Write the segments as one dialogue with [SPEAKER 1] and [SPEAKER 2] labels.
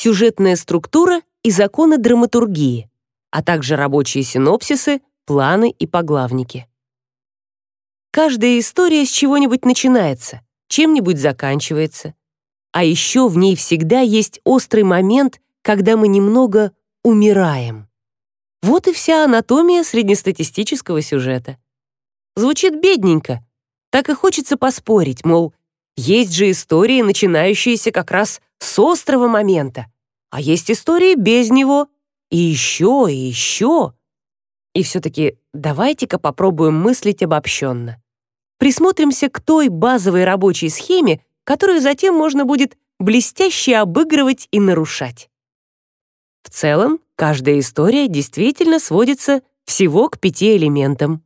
[SPEAKER 1] сюжетная структура и законы драматургии, а также рабочие синопсисы, планы и поглавники. Каждая история с чего-нибудь начинается, чем-нибудь заканчивается. А еще в ней всегда есть острый момент, когда мы немного умираем. Вот и вся анатомия среднестатистического сюжета. Звучит бедненько. Так и хочется поспорить, мол, есть же истории, начинающиеся как раз с острого момента, а есть истории без него, и еще, и еще. И все-таки давайте-ка попробуем мыслить обобщенно. Присмотримся к той базовой рабочей схеме, которую затем можно будет блестяще обыгрывать и нарушать. В целом, каждая история действительно сводится всего к пяти элементам.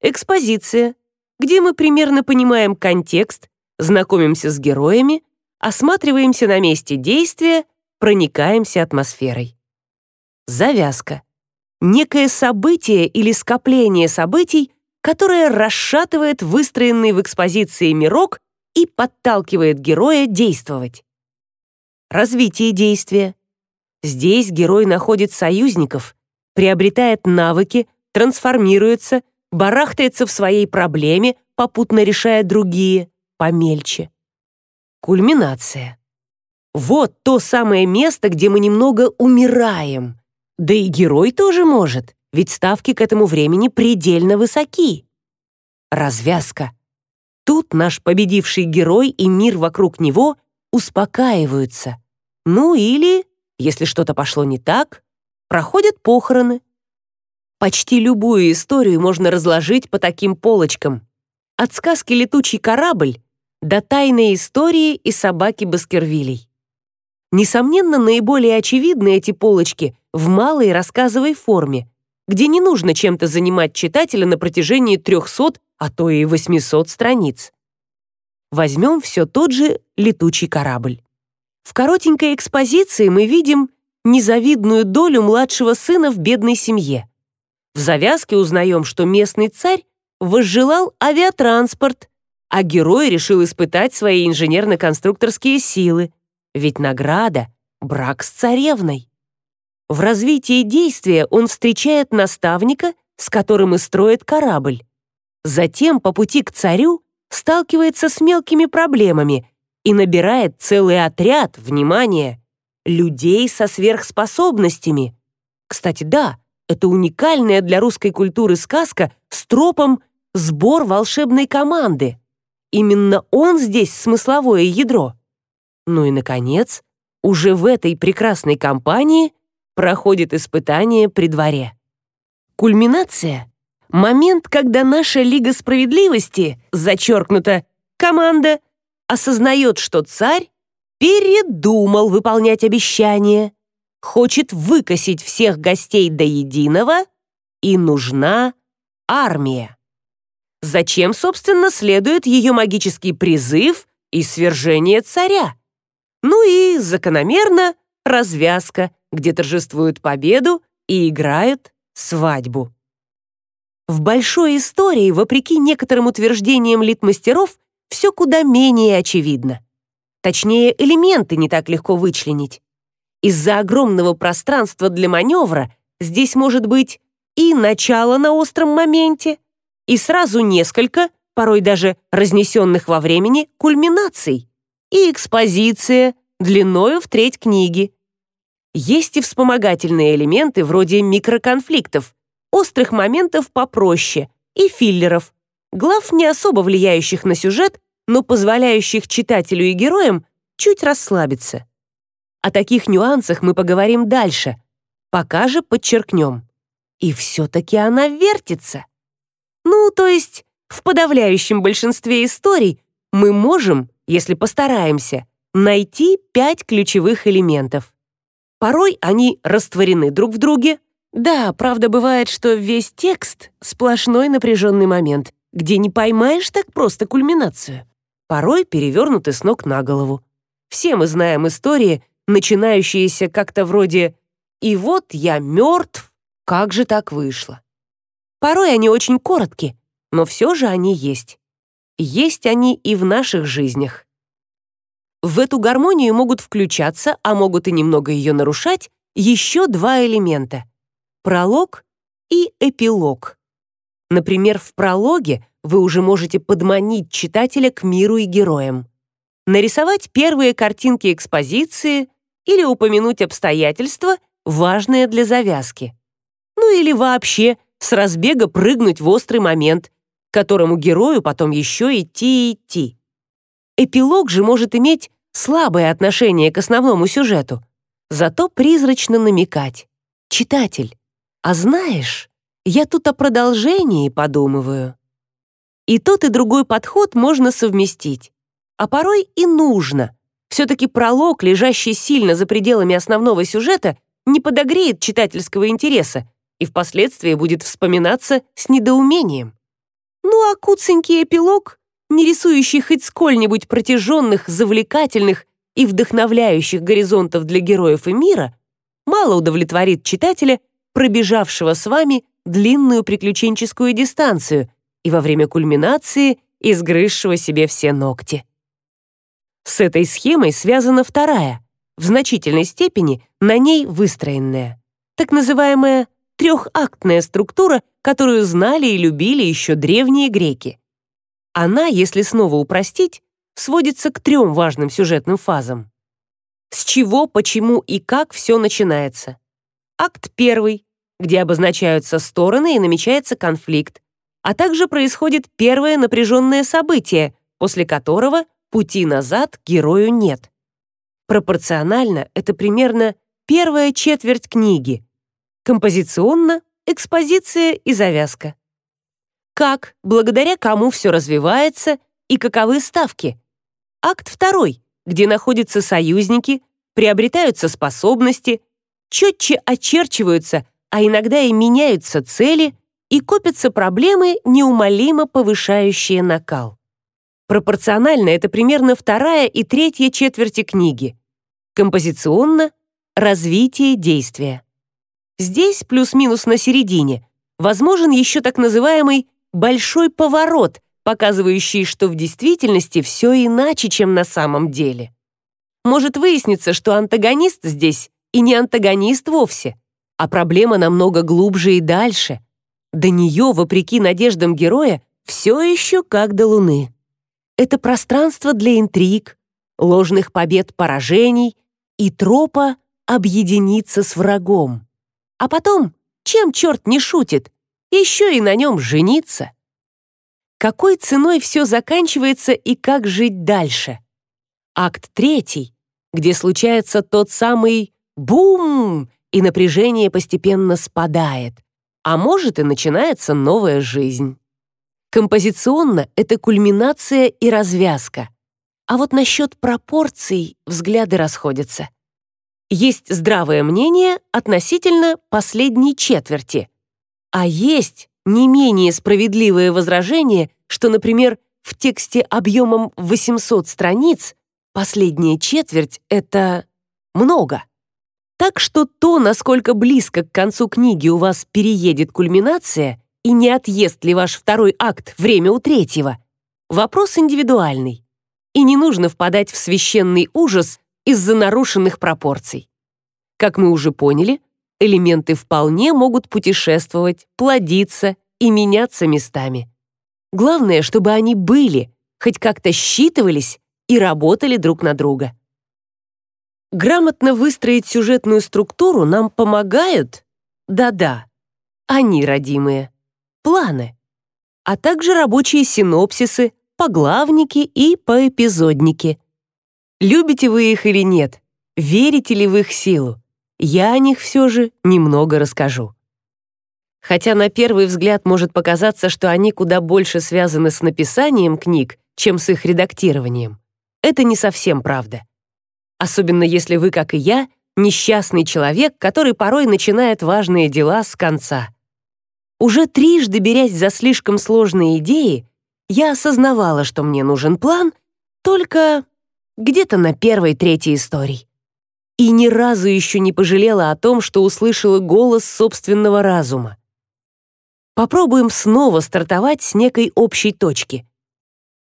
[SPEAKER 1] Экспозиция, где мы примерно понимаем контекст, знакомимся с героями, осматриваемся на месте действия, проникаемся атмосферой. Завязка. Некое событие или скопление событий, которое расшатывает выстроенный в экспозиции мирок и подталкивает героя действовать. Развитие действия. Здесь герой находит союзников, приобретает навыки, трансформируется, барахтается в своей проблеме, попутно решая другие, помельче. Кульминация. Вот то самое место, где мы немного умираем. Да и герой тоже может, ведь ставки к этому времени предельно высоки. Развязка. Тут наш победивший герой и мир вокруг него успокаиваются. Ну или, если что-то пошло не так, проходят похороны. Почти любую историю можно разложить по таким полочкам. От сказки «Летучий корабль» до тайной истории и собаки Баскервилей. Несомненно, наиболее очевидны эти полочки в малой рассказовой форме, где не нужно чем-то занимать читателя на протяжении 300, а то и 800 страниц. Возьмем все тот же летучий корабль. В коротенькой экспозиции мы видим незавидную долю младшего сына в бедной семье. В завязке узнаем, что местный царь возжелал авиатранспорт, а герой решил испытать свои инженерно-конструкторские силы, ведь награда — брак с царевной. В развитии действия он встречает наставника, с которым и строит корабль. Затем по пути к царю сталкивается с мелкими проблемами и набирает целый отряд, внимания людей со сверхспособностями. Кстати, да, это уникальная для русской культуры сказка с тропом «Сбор волшебной команды». Именно он здесь смысловое ядро. Ну и, наконец, уже в этой прекрасной компании проходит испытание при дворе. Кульминация — момент, когда наша Лига Справедливости, зачеркнута, команда, осознает, что царь передумал выполнять обещание, хочет выкосить всех гостей до единого, и нужна армия. Зачем, собственно, следует ее магический призыв и свержение царя? Ну и, закономерно, развязка, где торжествуют победу и играют свадьбу. В большой истории, вопреки некоторым утверждениям литмастеров, все куда менее очевидно. Точнее, элементы не так легко вычленить. Из-за огромного пространства для маневра здесь может быть и начало на остром моменте, и сразу несколько, порой даже разнесенных во времени, кульминаций, и экспозиция длиною в треть книги. Есть и вспомогательные элементы вроде микроконфликтов, острых моментов попроще и филлеров, глав не особо влияющих на сюжет, но позволяющих читателю и героям чуть расслабиться. О таких нюансах мы поговорим дальше, пока же подчеркнем. И все-таки она вертится. Ну, то есть, в подавляющем большинстве историй мы можем, если постараемся, найти пять ключевых элементов. Порой они растворены друг в друге. Да, правда, бывает, что весь текст — сплошной напряженный момент, где не поймаешь так просто кульминацию. Порой перевернуты с ног на голову. Все мы знаем истории, начинающиеся как-то вроде «И вот я мертв, как же так вышло?». Порой они очень коротки, но все же они есть. Есть они и в наших жизнях. в эту гармонию могут включаться, а могут и немного ее нарушать, еще два элемента — пролог и эпилог. Например, в прологе вы уже можете подманить читателя к миру и героям, нарисовать первые картинки экспозиции или упомянуть обстоятельства, важные для завязки. Ну или вообще с разбега прыгнуть в острый момент, к которому герою потом еще идти и идти. Эпилог же может иметь слабое отношение к основному сюжету, зато призрачно намекать. Читатель, а знаешь, я тут о продолжении подумываю. И тот, и другой подход можно совместить. А порой и нужно. Все-таки пролог, лежащий сильно за пределами основного сюжета, не подогреет читательского интереса и впоследствии будет вспоминаться с недоумением. Ну а куценький эпилог, не рисующий хоть сколь-нибудь протяженных, завлекательных и вдохновляющих горизонтов для героев и мира, мало удовлетворит читателя, пробежавшего с вами длинную приключенческую дистанцию и во время кульминации изгрызшего себе все ногти. С этой схемой связана вторая, в значительной степени на ней выстроенная, так называемая трехактная структура, которую знали и любили еще древние греки. Она, если снова упростить, сводится к трем важным сюжетным фазам. С чего, почему и как все начинается. Акт первый, где обозначаются стороны и намечается конфликт, а также происходит первое напряженное событие, после которого пути назад герою нет. Пропорционально это примерно первая четверть книги. Композиционно — экспозиция и завязка. Как, благодаря кому все развивается и каковы ставки. Акт второй, где находятся союзники, приобретаются способности, четче очерчиваются а иногда и меняются цели, и копятся проблемы, неумолимо повышающие накал. Пропорционально это примерно вторая и третья четверти книги. Композиционно — развитие действия. Здесь, плюс-минус на середине, возможен еще так называемый «большой поворот», показывающий, что в действительности все иначе, чем на самом деле. Может выясниться, что антагонист здесь и не антагонист вовсе, а проблема намного глубже и дальше. До нее, вопреки надеждам героя, все еще как до Луны. Это пространство для интриг, ложных побед поражений и тропа объединиться с врагом. А потом, чем черт не шутит, еще и на нем жениться. Какой ценой все заканчивается и как жить дальше? Акт третий, где случается тот самый бум, и напряжение постепенно спадает, а может и начинается новая жизнь. Композиционно это кульминация и развязка. А вот насчет пропорций взгляды расходятся. Есть здравое мнение относительно последней четверти, а есть не менее справедливое возражение, что, например, в тексте объемом 800 страниц последняя четверть — это много. Так что то, насколько близко к концу книги у вас переедет кульминация и не отъест ли ваш второй акт время у третьего, вопрос индивидуальный. И не нужно впадать в священный ужас из-за нарушенных пропорций. Как мы уже поняли, элементы вполне могут путешествовать, плодиться и меняться местами. Главное, чтобы они были, хоть как-то считывались и работали друг на друга. Грамотно выстроить сюжетную структуру нам помогают, да-да, они родимые, планы, а также рабочие синопсисы, поглавники и поэпизодники. Любите вы их или нет, верите ли в их силу, я о них все же немного расскажу. Хотя на первый взгляд может показаться, что они куда больше связаны с написанием книг, чем с их редактированием. Это не совсем правда особенно если вы, как и я, несчастный человек, который порой начинает важные дела с конца. Уже трижды берясь за слишком сложные идеи, я осознавала, что мне нужен план, только где-то на первой-третьей истории. И ни разу еще не пожалела о том, что услышала голос собственного разума. Попробуем снова стартовать с некой общей точки.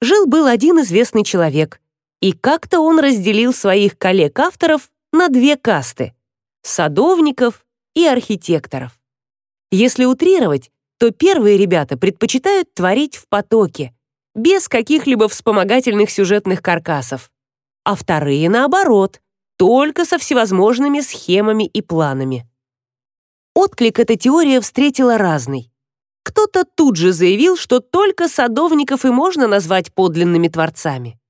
[SPEAKER 1] Жил-был один известный человек — И как-то он разделил своих коллег-авторов на две касты — садовников и архитекторов. Если утрировать, то первые ребята предпочитают творить в потоке, без каких-либо вспомогательных сюжетных каркасов, а вторые, наоборот, только со всевозможными схемами и планами. Отклик эта теория встретила разный. Кто-то тут же заявил, что только садовников и можно назвать подлинными творцами.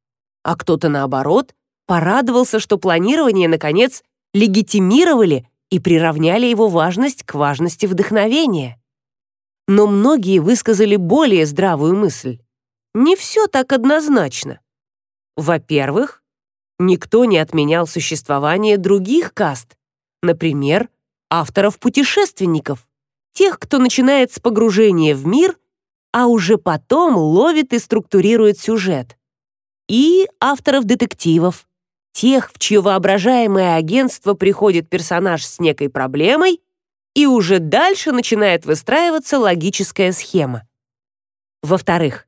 [SPEAKER 1] А кто-то, наоборот, порадовался, что планирование, наконец, легитимировали и приравняли его важность к важности вдохновения. Но многие высказали более здравую мысль. Не все так однозначно. Во-первых, никто не отменял существование других каст, например, авторов-путешественников тех, кто начинает с погружения в мир, а уже потом ловит и структурирует сюжет. И авторов детективов, тех, в чье воображаемое агентство приходит персонаж с некой проблемой, и уже дальше начинает выстраиваться логическая схема. Во-вторых,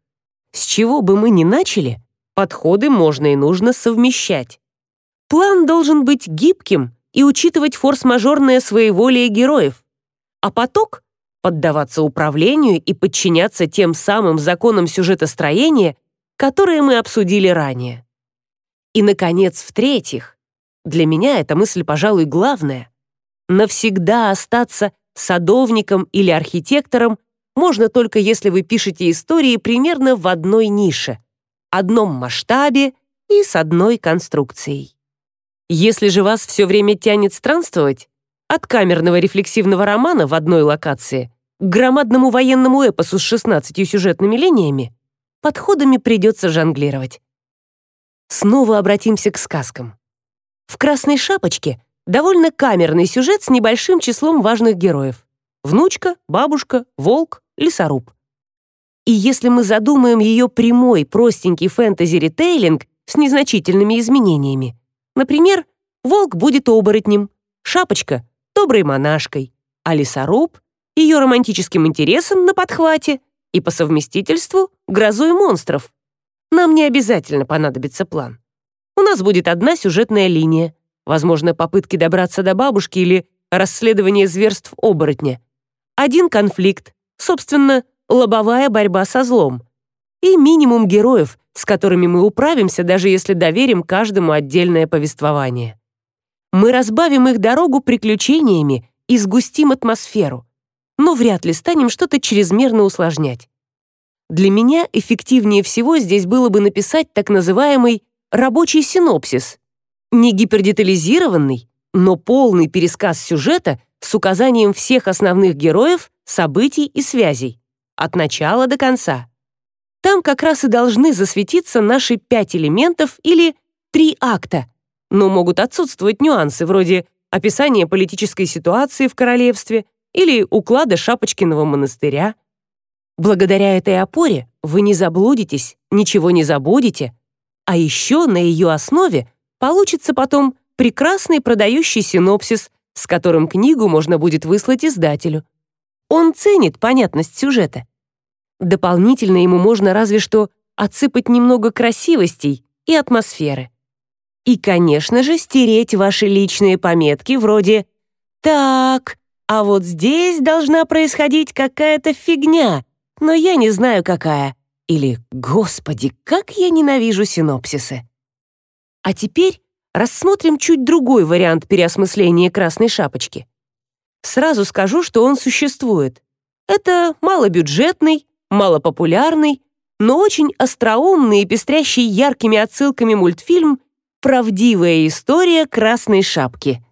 [SPEAKER 1] с чего бы мы ни начали, подходы можно и нужно совмещать. План должен быть гибким и учитывать форс-мажорное своеволие героев, а поток — поддаваться управлению и подчиняться тем самым законам сюжетостроения, которые мы обсудили ранее. И, наконец, в-третьих, для меня эта мысль, пожалуй, главная. Навсегда остаться садовником или архитектором можно только если вы пишете истории примерно в одной нише, одном масштабе и с одной конструкцией. Если же вас все время тянет странствовать, от камерного рефлексивного романа в одной локации к громадному военному эпосу с 16 сюжетными линиями, подходами придется жонглировать. Снова обратимся к сказкам. В «Красной шапочке» довольно камерный сюжет с небольшим числом важных героев. Внучка, бабушка, волк, лесоруб. И если мы задумаем ее прямой, простенький фэнтези-ритейлинг с незначительными изменениями, например, волк будет оборотнем, шапочка доброй монашкой, а лесоруб — ее романтическим интересом на подхвате и по совместительству грозой монстров. Нам не обязательно понадобится план. У нас будет одна сюжетная линия, возможно, попытки добраться до бабушки или расследование зверств оборотня. Один конфликт, собственно, лобовая борьба со злом. И минимум героев, с которыми мы управимся, даже если доверим каждому отдельное повествование мы разбавим их дорогу приключениями и сгустим атмосферу, но вряд ли станем что-то чрезмерно усложнять. Для меня эффективнее всего здесь было бы написать так называемый рабочий синопсис, не гипердетализированный, но полный пересказ сюжета с указанием всех основных героев, событий и связей, от начала до конца. Там как раз и должны засветиться наши пять элементов или три акта — но могут отсутствовать нюансы вроде описания политической ситуации в королевстве или уклада Шапочкиного монастыря. Благодаря этой опоре вы не заблудитесь, ничего не забудете, а еще на ее основе получится потом прекрасный продающий синопсис, с которым книгу можно будет выслать издателю. Он ценит понятность сюжета. Дополнительно ему можно разве что отсыпать немного красивостей и атмосферы. И, конечно же, стереть ваши личные пометки вроде «Так, а вот здесь должна происходить какая-то фигня, но я не знаю какая». Или «Господи, как я ненавижу синопсисы». А теперь рассмотрим чуть другой вариант переосмысления «Красной шапочки». Сразу скажу, что он существует. Это малобюджетный, малопопулярный, но очень остроумный и пестрящий яркими отсылками мультфильм правдивая история красной шапки.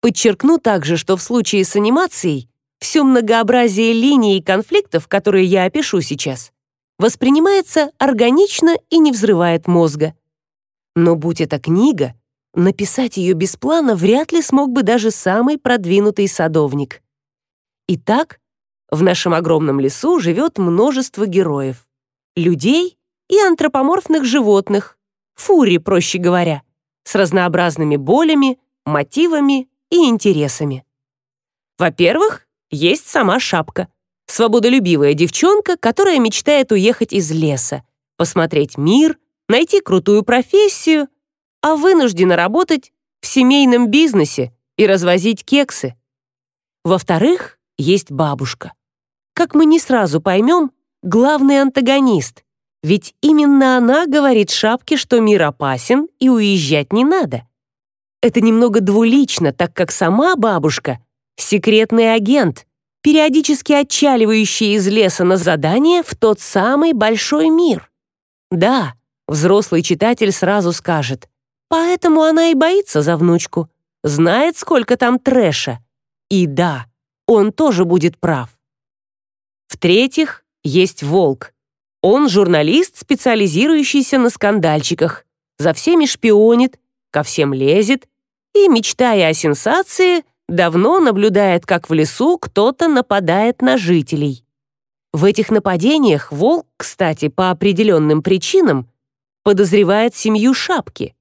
[SPEAKER 1] Подчеркну также, что в случае с анимацией все многообразие линий и конфликтов, которые я опишу сейчас, воспринимается органично и не взрывает мозга. Но будь это книга, написать ее без плана вряд ли смог бы даже самый продвинутый садовник. Итак, в нашем огромном лесу живет множество героев. Людей и антропоморфных животных, фури, проще говоря, с разнообразными болями, мотивами и интересами. Во-первых, есть сама шапка, свободолюбивая девчонка, которая мечтает уехать из леса, посмотреть мир, найти крутую профессию, а вынуждена работать в семейном бизнесе и развозить кексы. Во-вторых, есть бабушка. Как мы не сразу поймем, главный антагонист, ведь именно она говорит Шапке, что мир опасен и уезжать не надо. Это немного двулично, так как сама бабушка — секретный агент, периодически отчаливающий из леса на задание в тот самый большой мир. Да, взрослый читатель сразу скажет, поэтому она и боится за внучку, знает, сколько там трэша. И да, он тоже будет прав. В-третьих, есть волк. Он журналист, специализирующийся на скандальчиках, за всеми шпионит, ко всем лезет и, мечтая о сенсации, давно наблюдает, как в лесу кто-то нападает на жителей. В этих нападениях волк, кстати, по определенным причинам подозревает семью Шапки.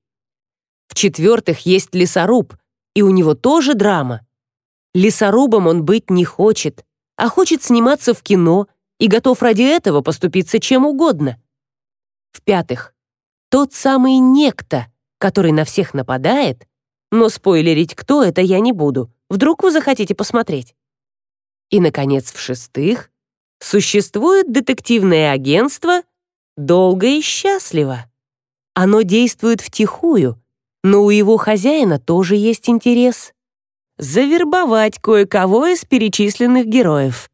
[SPEAKER 1] В-четвертых, есть лесоруб, и у него тоже драма. Лесорубом он быть не хочет, а хочет сниматься в кино и готов ради этого поступиться чем угодно. В-пятых, тот самый некто, который на всех нападает, но спойлерить, кто это, я не буду. Вдруг вы захотите посмотреть. И, наконец, в-шестых, существует детективное агентство «Долго и счастливо». Оно действует втихую, но у его хозяина тоже есть интерес — завербовать кое-кого из перечисленных героев.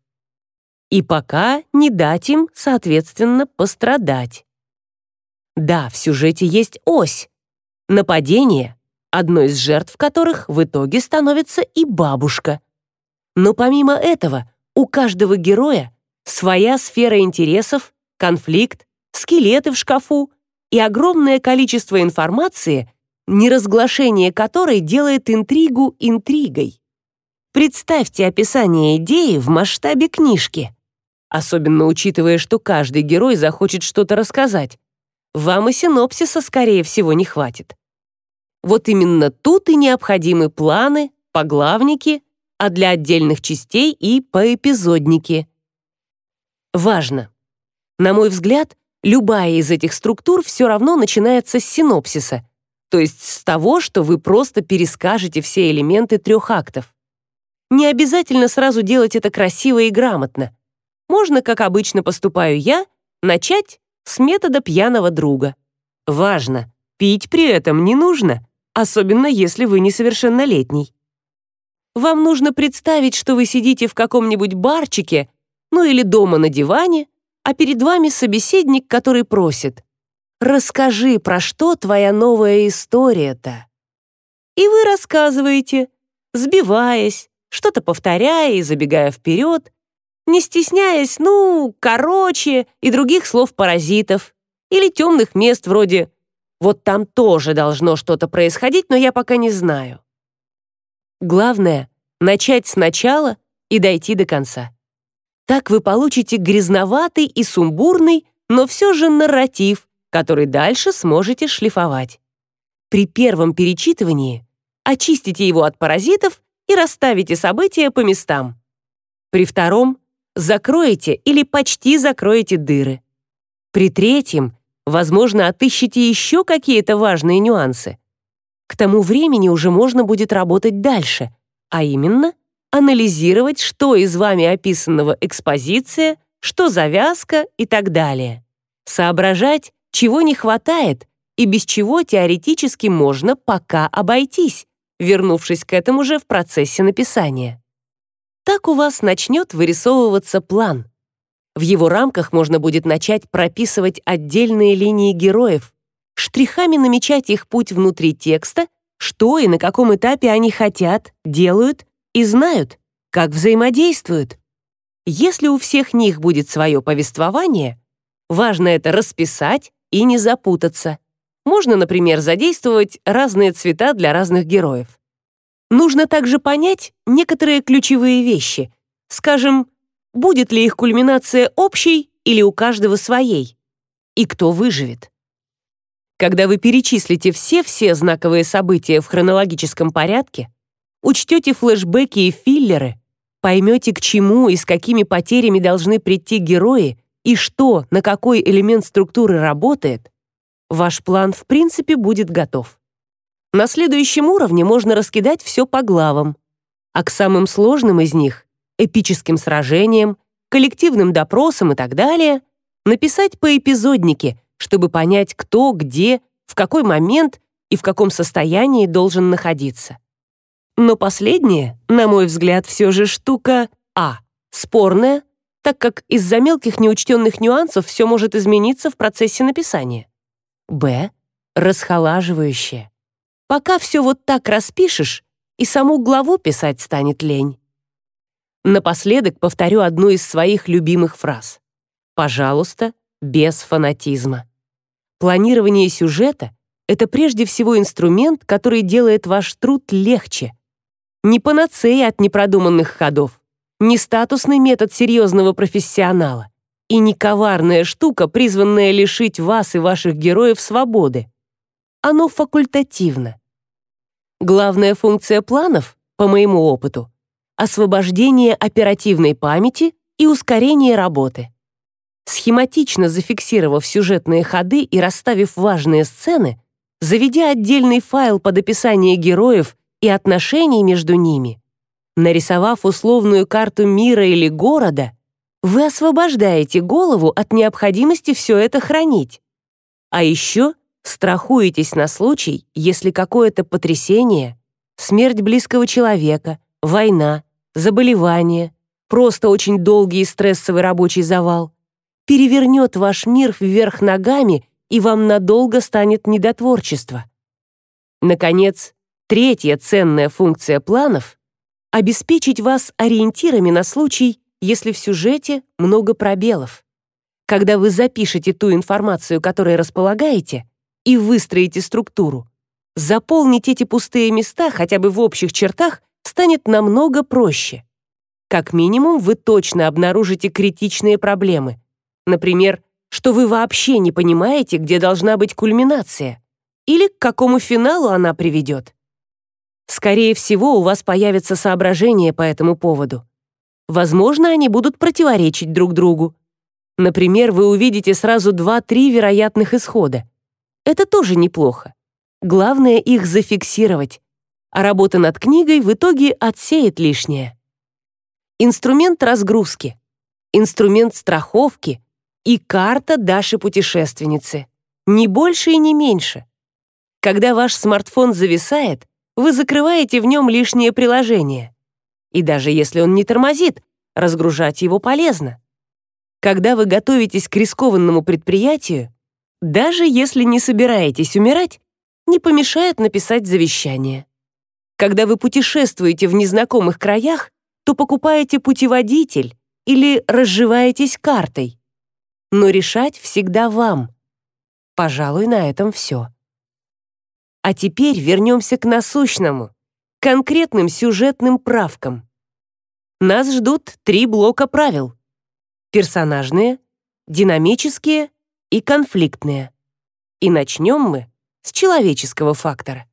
[SPEAKER 1] И пока не дать им, соответственно, пострадать. Да, в сюжете есть ось — нападение, одной из жертв которых в итоге становится и бабушка. Но помимо этого, у каждого героя своя сфера интересов, конфликт, скелеты в шкафу и огромное количество информации, неразглашение которой делает интригу интригой. Представьте описание идеи в масштабе книжки. Особенно учитывая, что каждый герой захочет что-то рассказать. Вам и синопсиса, скорее всего, не хватит. Вот именно тут и необходимы планы, поглавники, а для отдельных частей и поэпизодники. Важно. На мой взгляд, любая из этих структур все равно начинается с синопсиса, то есть с того, что вы просто перескажете все элементы трех актов. Не обязательно сразу делать это красиво и грамотно. Можно, как обычно поступаю я, начать с метода пьяного друга. Важно, пить при этом не нужно особенно если вы несовершеннолетний. Вам нужно представить, что вы сидите в каком-нибудь барчике, ну или дома на диване, а перед вами собеседник, который просит «Расскажи, про что твоя новая история-то?» И вы рассказываете, сбиваясь, что-то повторяя и забегая вперед, не стесняясь, ну, короче, и других слов-паразитов, или темных мест вроде вот там тоже должно что-то происходить, но я пока не знаю. Главное — начать сначала и дойти до конца. Так вы получите грязноватый и сумбурный, но все же нарратив, который дальше сможете шлифовать. При первом перечитывании очистите его от паразитов и расставите события по местам. При втором закроете или почти закроете дыры. При третьем Возможно, отыщите еще какие-то важные нюансы. К тому времени уже можно будет работать дальше, а именно анализировать, что из вами описанного экспозиция, что завязка и так далее. Соображать, чего не хватает и без чего теоретически можно пока обойтись, вернувшись к этому же в процессе написания. Так у вас начнет вырисовываться план — в его рамках можно будет начать прописывать отдельные линии героев, штрихами намечать их путь внутри текста, что и на каком этапе они хотят, делают и знают, как взаимодействуют. Если у всех них будет свое повествование, важно это расписать и не запутаться. Можно, например, задействовать разные цвета для разных героев. Нужно также понять некоторые ключевые вещи. Скажем, будет ли их кульминация общей или у каждого своей, и кто выживет. Когда вы перечислите все-все знаковые события в хронологическом порядке, учтете флешбеки и филлеры, поймете, к чему и с какими потерями должны прийти герои и что, на какой элемент структуры работает, ваш план в принципе будет готов. На следующем уровне можно раскидать все по главам, а к самым сложным из них — эпическим сражениям, коллективным допросам и так далее — написать по эпизоднике, чтобы понять, кто, где, в какой момент и в каком состоянии должен находиться. Но последнее, на мой взгляд, все же штука А. Спорная, так как из-за мелких неучтенных нюансов все может измениться в процессе написания. Б. Расхолаживающее. Пока все вот так распишешь, и саму главу писать станет лень. Напоследок повторю одну из своих любимых фраз. Пожалуйста, без фанатизма. Планирование сюжета — это прежде всего инструмент, который делает ваш труд легче. Не панацея от непродуманных ходов, не статусный метод серьезного профессионала и не коварная штука, призванная лишить вас и ваших героев свободы. Оно факультативно. Главная функция планов, по моему опыту, освобождение оперативной памяти и ускорение работы. Схематично зафиксировав сюжетные ходы и расставив важные сцены, заведя отдельный файл под описание героев и отношений между ними, нарисовав условную карту мира или города, вы освобождаете голову от необходимости все это хранить. А еще страхуетесь на случай, если какое-то потрясение, смерть близкого человека, война, заболевание, просто очень долгий и стрессовый рабочий завал перевернет ваш мир вверх ногами и вам надолго станет недотворчество. Наконец, третья ценная функция планов — обеспечить вас ориентирами на случай, если в сюжете много пробелов. Когда вы запишете ту информацию, которой располагаете, и выстроите структуру, заполнить эти пустые места хотя бы в общих чертах станет намного проще. Как минимум, вы точно обнаружите критичные проблемы. Например, что вы вообще не понимаете, где должна быть кульминация, или к какому финалу она приведет. Скорее всего, у вас появятся соображения по этому поводу. Возможно, они будут противоречить друг другу. Например, вы увидите сразу два-три вероятных исхода. Это тоже неплохо. Главное их зафиксировать, а работа над книгой в итоге отсеет лишнее. Инструмент разгрузки, инструмент страховки и карта Даши-путешественницы. Не больше и не меньше. Когда ваш смартфон зависает, вы закрываете в нем лишнее приложение. И даже если он не тормозит, разгружать его полезно. Когда вы готовитесь к рискованному предприятию, даже если не собираетесь умирать, не помешает написать завещание. Когда вы путешествуете в незнакомых краях, то покупаете путеводитель или разживаетесь картой. Но решать всегда вам. Пожалуй, на этом все. А теперь вернемся к насущному, конкретным сюжетным правкам. Нас ждут три блока правил. Персонажные, динамические и конфликтные. И начнем мы с человеческого фактора.